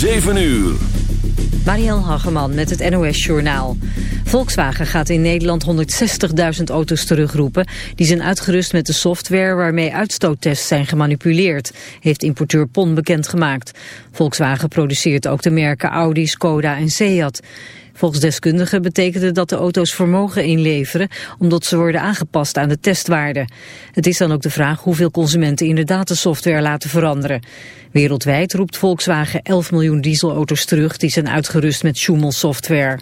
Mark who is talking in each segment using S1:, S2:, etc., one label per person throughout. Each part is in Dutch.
S1: 7 uur.
S2: Marielle Hageman met het NOS Journaal. Volkswagen gaat in Nederland 160.000 auto's terugroepen. Die zijn uitgerust met de software waarmee uitstoottests zijn gemanipuleerd, heeft importeur PON bekendgemaakt. Volkswagen produceert ook de merken Audi, Skoda en Seat. Volgens deskundigen betekende dat de auto's vermogen inleveren omdat ze worden aangepast aan de testwaarden. Het is dan ook de vraag hoeveel consumenten inderdaad de software laten veranderen. Wereldwijd roept Volkswagen 11 miljoen dieselauto's terug die zijn uitgerust met Schumel software.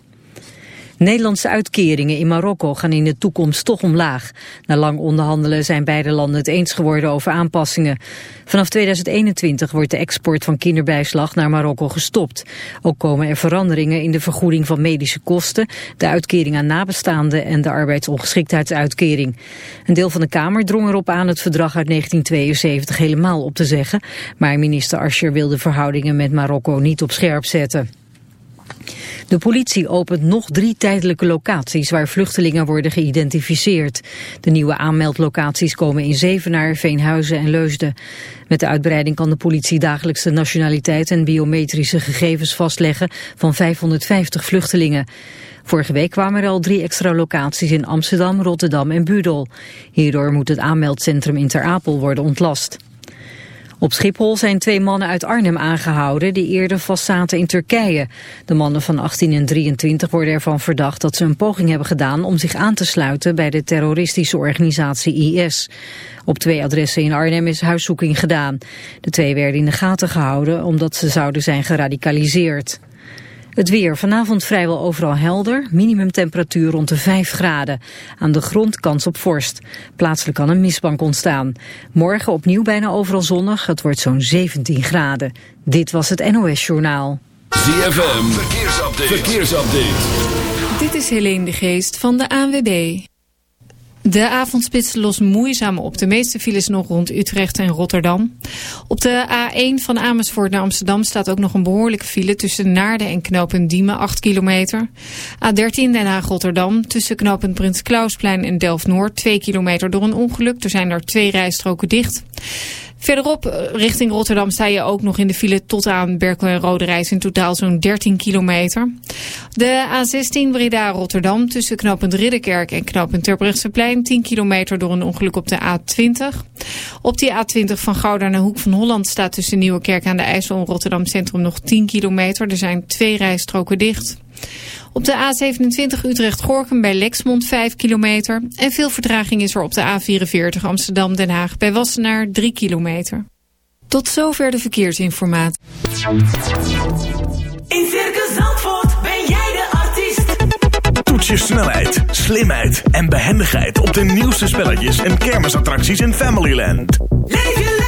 S2: Nederlandse uitkeringen in Marokko gaan in de toekomst toch omlaag. Na lang onderhandelen zijn beide landen het eens geworden over aanpassingen. Vanaf 2021 wordt de export van kinderbijslag naar Marokko gestopt. Ook komen er veranderingen in de vergoeding van medische kosten, de uitkering aan nabestaanden en de arbeidsongeschiktheidsuitkering. Een deel van de Kamer drong erop aan het verdrag uit 1972 helemaal op te zeggen, maar minister Ascher wil de verhoudingen met Marokko niet op scherp zetten. De politie opent nog drie tijdelijke locaties waar vluchtelingen worden geïdentificeerd. De nieuwe aanmeldlocaties komen in Zevenaar, Veenhuizen en Leusden. Met de uitbreiding kan de politie dagelijks de nationaliteit en biometrische gegevens vastleggen van 550 vluchtelingen. Vorige week kwamen er al drie extra locaties in Amsterdam, Rotterdam en Budel. Hierdoor moet het aanmeldcentrum in Ter Apel worden ontlast. Op Schiphol zijn twee mannen uit Arnhem aangehouden die eerder vastzaten in Turkije. De mannen van 18 en 23 worden ervan verdacht dat ze een poging hebben gedaan om zich aan te sluiten bij de terroristische organisatie IS. Op twee adressen in Arnhem is huiszoeking gedaan. De twee werden in de gaten gehouden omdat ze zouden zijn geradicaliseerd. Het weer vanavond vrijwel overal helder, minimumtemperatuur rond de 5 graden. Aan de grond kans op vorst. Plaatselijk kan een mistbank ontstaan. Morgen opnieuw bijna overal zonnig, het wordt zo'n 17 graden. Dit was het NOS Journaal.
S1: ZFM, verkeersupdate. verkeersupdate.
S3: Dit is Helene de Geest van de ANWB. De avondspits lost moeizaam op. De meeste files nog rond Utrecht en Rotterdam. Op de A1 van Amersfoort naar Amsterdam staat ook nog een behoorlijke file... tussen Naarden en knooppunt Diemen, 8 kilometer. A13 Den Haag-Rotterdam tussen knooppunt Prins Klausplein en Delft-Noord... 2 kilometer door een ongeluk. Er zijn er twee rijstroken dicht. Verderop, eh, richting Rotterdam, sta je ook nog in de file tot aan Berkel en Rode Reis. In totaal zo'n 13 kilometer. De A16 Breda-Rotterdam tussen knooppunt Ridderkerk en knooppunt Terbrechtseplein. 10 kilometer door een ongeluk op de A20. Op die A20 van Gouda naar Hoek van Holland staat tussen Nieuwekerk aan de IJssel en Rotterdam Centrum nog 10 kilometer. Er zijn twee rijstroken dicht. Op de A27 Utrecht-Gorkum bij Lexmond 5 kilometer. En veel vertraging is er op de A44 Amsterdam-Den Haag bij Wassenaar 3 kilometer. Tot zover de verkeersinformatie.
S4: In Circus Zandvoort ben jij de artiest.
S5: Toets je snelheid, slimheid en behendigheid op de nieuwste spelletjes en kermisattracties in Familyland.
S4: Leef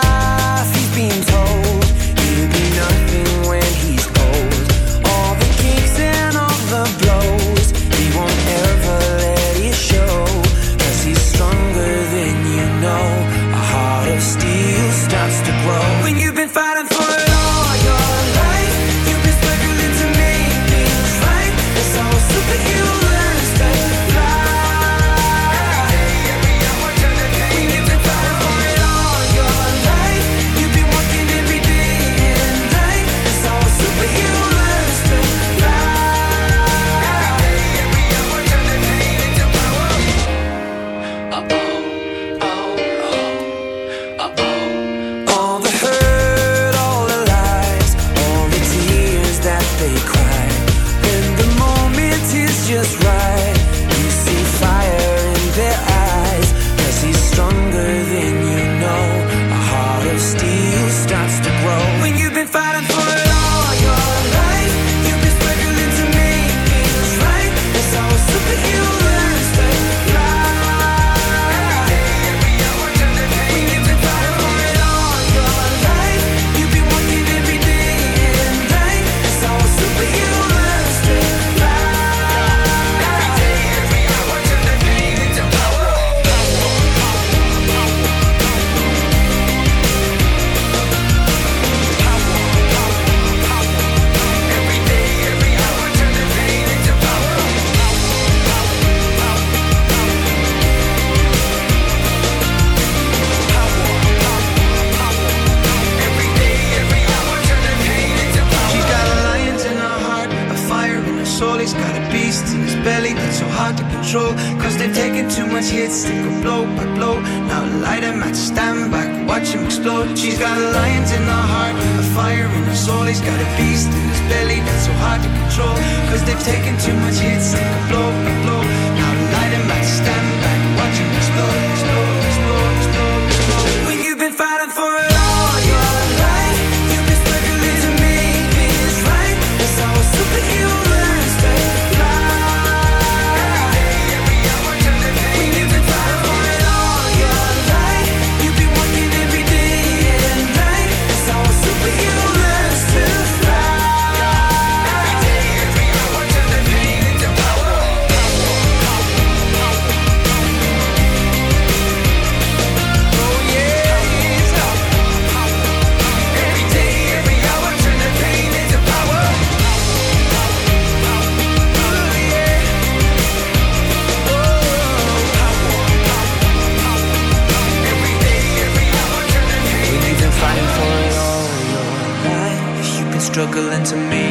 S6: taking too much hits, take a blow, blow
S7: to
S8: me.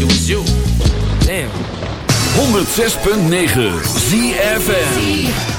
S9: it was you. Damn.
S1: 106.9 ZFM.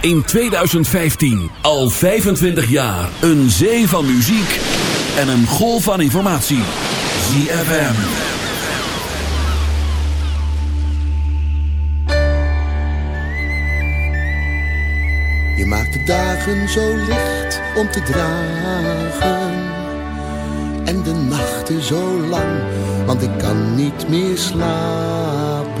S10: In
S1: 2015. Al 25 jaar. Een zee van muziek en een golf van informatie. ZFM.
S11: Je maakt de dagen zo licht om te dragen. En de nachten zo lang, want ik kan niet meer slapen.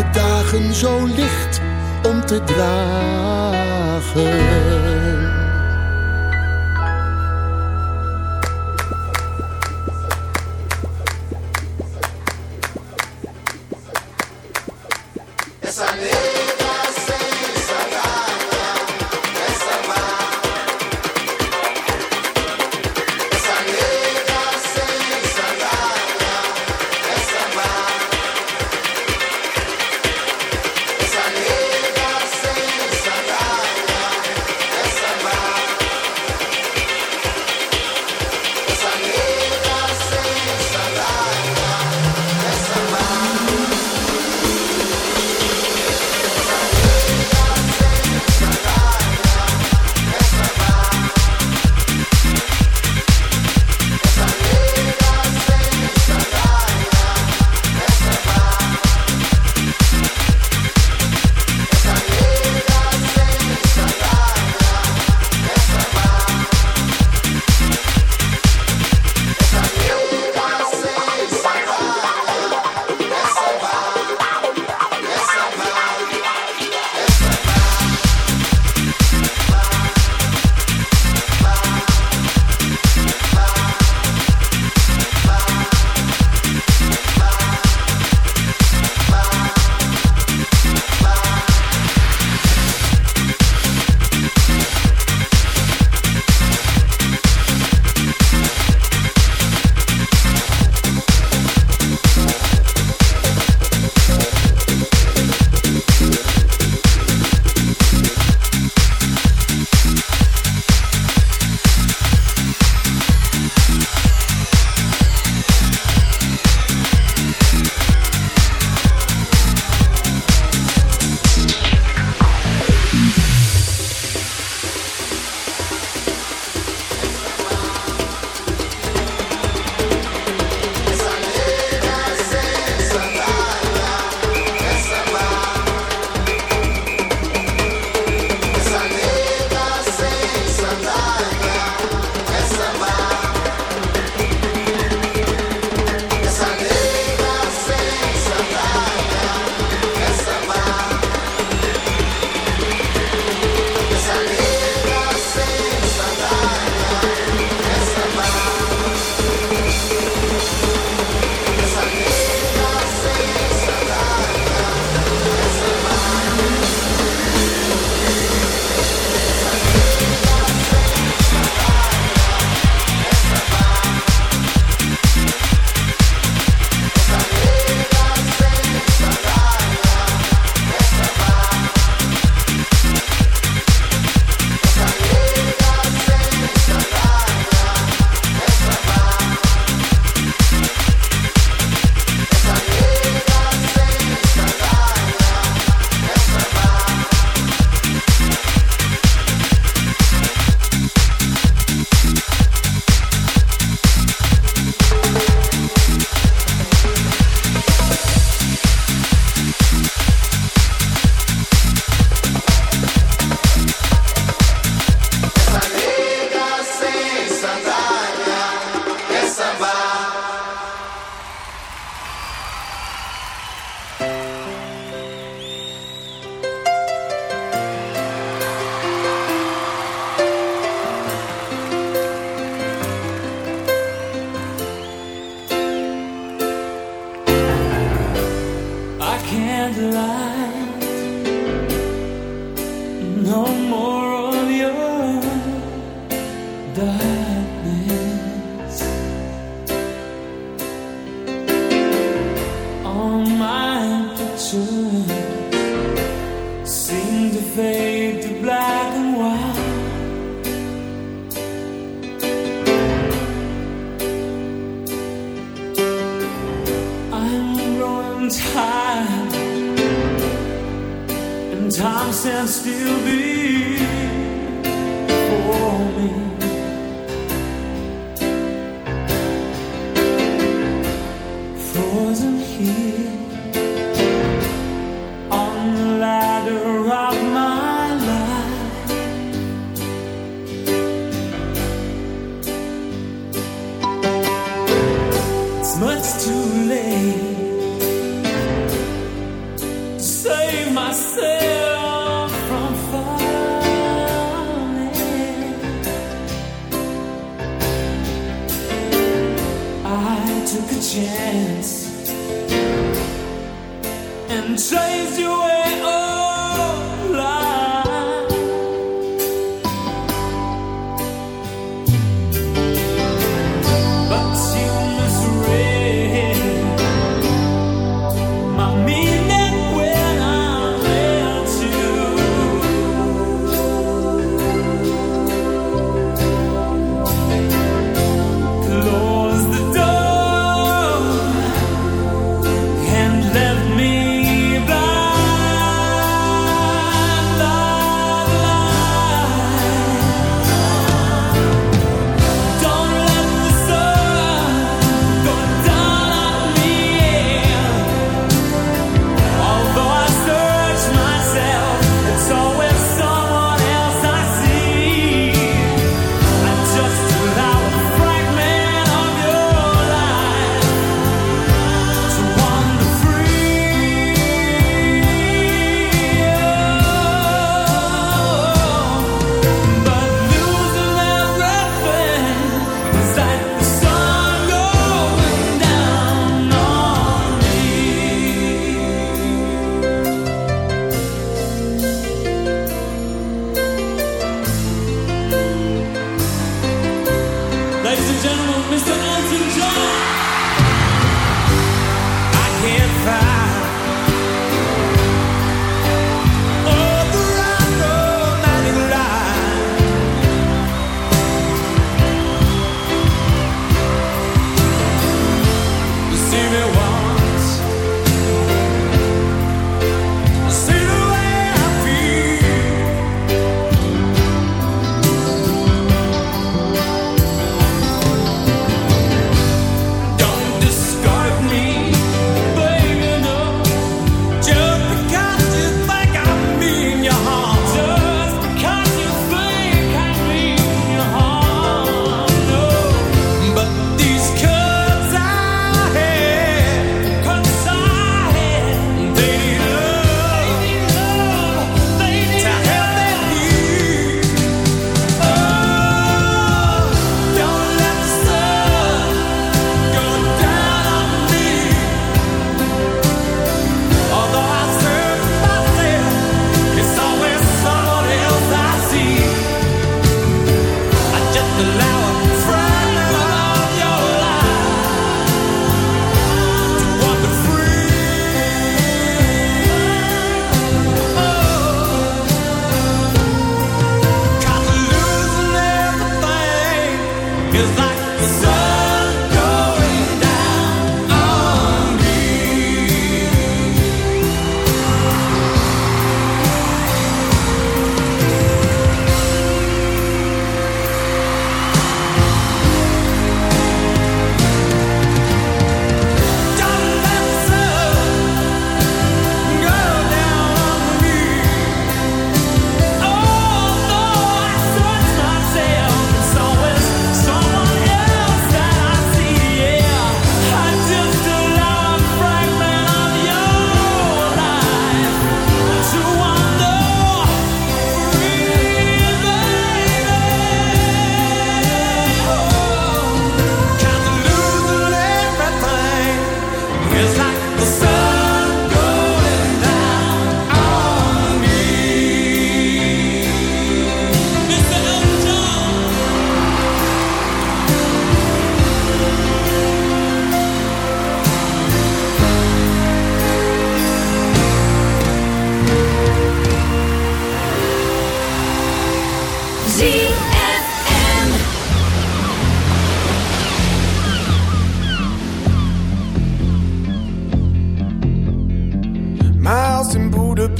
S11: de dagen zo licht om te dragen.